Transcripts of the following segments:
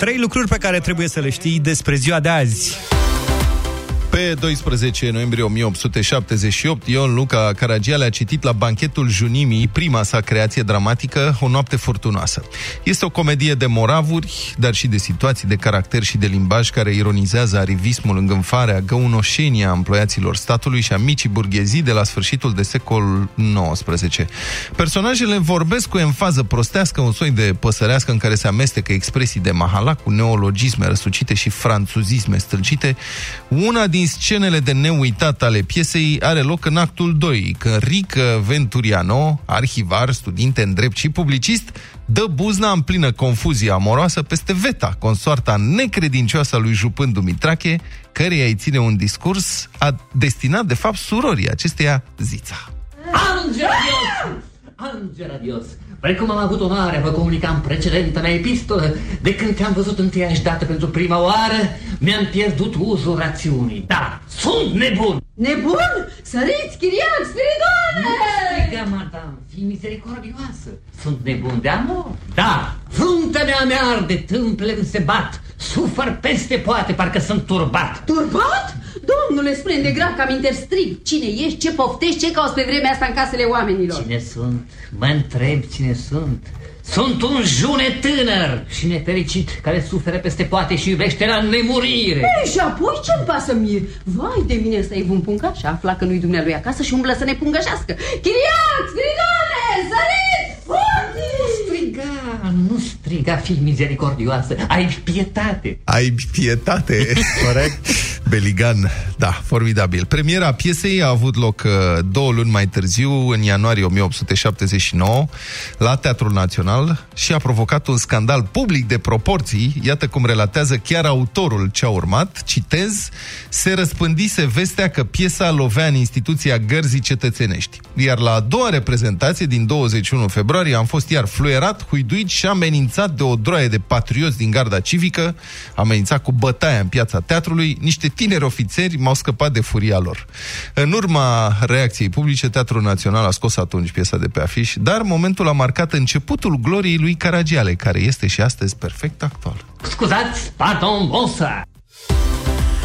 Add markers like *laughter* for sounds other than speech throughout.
Trei lucruri pe care trebuie să le știi despre ziua de azi. Pe 12 noiembrie 1878, Ion Luca Caragiale a citit la banchetul Junimii prima sa creație dramatică, O noapte furtunoasă. Este o comedie de moravuri, dar și de situații de caracter și de limbaj care ironizează arivismul, îngânfarea, găunoșenia emploiaților statului și a micii burghezii de la sfârșitul de secol XIX. Personajele vorbesc cu enfază prostească, un soi de păsărească în care se amestecă expresii de mahala cu neologisme răsucite și franțuzisme stâlcite. Una din din scenele de neuitat ale piesei are loc în actul 2, când Rică Venturiano, arhivar, studinte în drept și publicist, dă buzna în plină confuzie amoroasă peste Veta, consoarta necredincioasă a lui Jupân Dumitrache, căreia îi ține un discurs a destinat, de fapt, surorii acesteia Zița. Angela Angela Dios, precum am avut onoarea vă comunica în precedentă mea epistolă, de când te-am văzut întâiași dată pentru prima oară, mi-am pierdut uzul rațiunii. Da, sunt nebun! Nebun? Săriți, chiriac, spiridoane! Striga, madame, fii misericordioasă. Sunt nebun de amor? Da, fruntea mea mi arde, tâmplele se bat, sufăr peste poate, parcă sunt turbat. Turbat? Domnule, spune de grav că am interstrig. Cine ești, ce poftești, ce cauți pe vremea asta în casele oamenilor? Cine sunt? Mă întreb cine sunt. Sunt un june tânăr și nefericit care suferă peste poate și iubește la nemurire. Ei, și apoi ce-mi pasă mie? Vai de mine să-i un punga și afla că nu-i dumnealui acasă și umblă să ne pungășească. Chiriac, spiridoane, săriți, Nu striga, nu striga, fi misericordioasă, ai pietate. Ai pietate, *laughs* corect? Beligan, da, formidabil. Premiera piesei a avut loc uh, două luni mai târziu, în ianuarie 1879, la Teatrul Național și a provocat un scandal public de proporții. Iată cum relatează chiar autorul ce a urmat. Citez, se răspândise vestea că piesa lovea în instituția gărzii cetățenești. Iar la a doua reprezentație, din 21 februarie, am fost iar fluierat, huiduit și amenințat de o droaie de patrioți din garda civică, amenințat cu bătaia în piața teatrului, niște tineri ofițeri m-au scăpat de furia lor. În urma reacției publice, Teatrul Național a scos atunci piesa de pe afiș, dar momentul a marcat începutul gloriei lui Caragiale, care este și astăzi perfect actual. Scuzați, pardon, bonsa!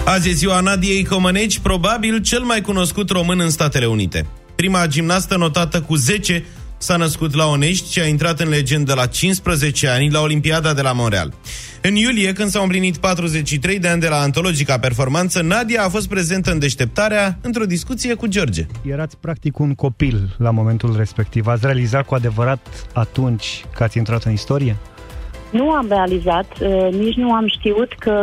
Azi e ziua Nadiei Comăneci, probabil cel mai cunoscut român în Statele Unite. Prima gimnastă notată cu 10 s-a născut la Onești și a intrat în legendă la 15 ani la Olimpiada de la Montreal. În iulie, când s-au împlinit 43 de ani de la antologica performanță, Nadia a fost prezentă în deșteptarea într-o discuție cu George. Erați practic un copil la momentul respectiv. Ați realizat cu adevărat atunci că ați intrat în istorie? Nu am realizat, uh, nici nu am știut că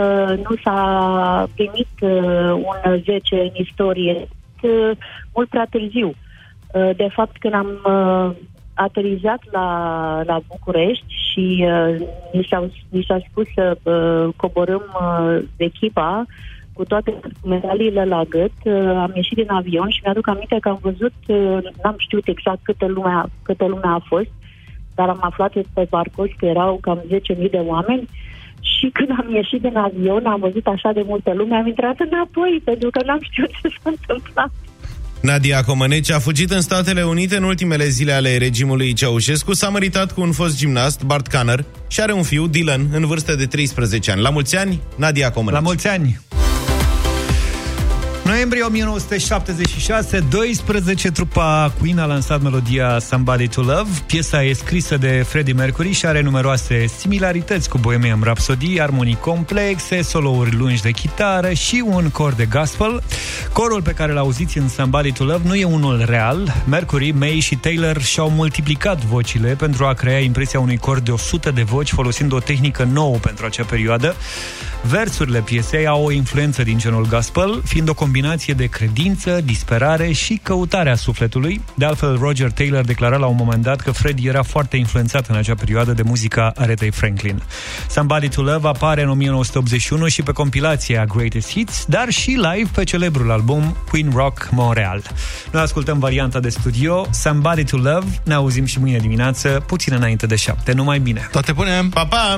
nu s-a primit uh, un 10 în istorie uh, mult prea târziu. De fapt, când am aterizat la, la București și uh, ni, s-a, ni s-a spus să uh, coborâm uh, echipa cu toate medaliile la gât. Uh, am ieșit din avion și mi-aduc aminte că am văzut, uh, n-am știut exact câte lume, câte lume a fost, dar am aflat pe parcurs că erau cam 10.000 de oameni și când am ieșit din avion, am văzut așa de multă lume, am intrat înapoi, pentru că n-am știut ce s-a întâmplat. Nadia Comăneci a fugit în Statele Unite în ultimele zile ale regimului Ceaușescu, s-a măritat cu un fost gimnast, Bart Canner, și are un fiu, Dylan, în vârstă de 13 ani. La mulți ani, Nadia Comăneci. La mulți ani! Noiembrie 1976, 12, trupa Queen a lansat melodia Somebody to Love. Piesa e scrisă de Freddie Mercury și are numeroase similarități cu Bohemian Rhapsody, armonii complexe, solouri lungi de chitară și un cor de gospel. Corul pe care l auziți în Somebody to Love nu e unul real. Mercury, May și Taylor și-au multiplicat vocile pentru a crea impresia unui cor de 100 de voci folosind o tehnică nouă pentru acea perioadă. Versurile piesei au o influență din genul gospel, fiind o combinație de credință, disperare și căutarea sufletului. De altfel, Roger Taylor declara la un moment dat că Fred era foarte influențat în acea perioadă de muzica Aretei Franklin. Somebody to Love apare în 1981 și pe compilația Greatest Hits, dar și live pe celebrul album Queen Rock Montreal. Noi ascultăm varianta de studio Somebody to Love, ne auzim și mâine dimineață, puțin înainte de șapte. Numai bine! Toate punem! Pa, pa!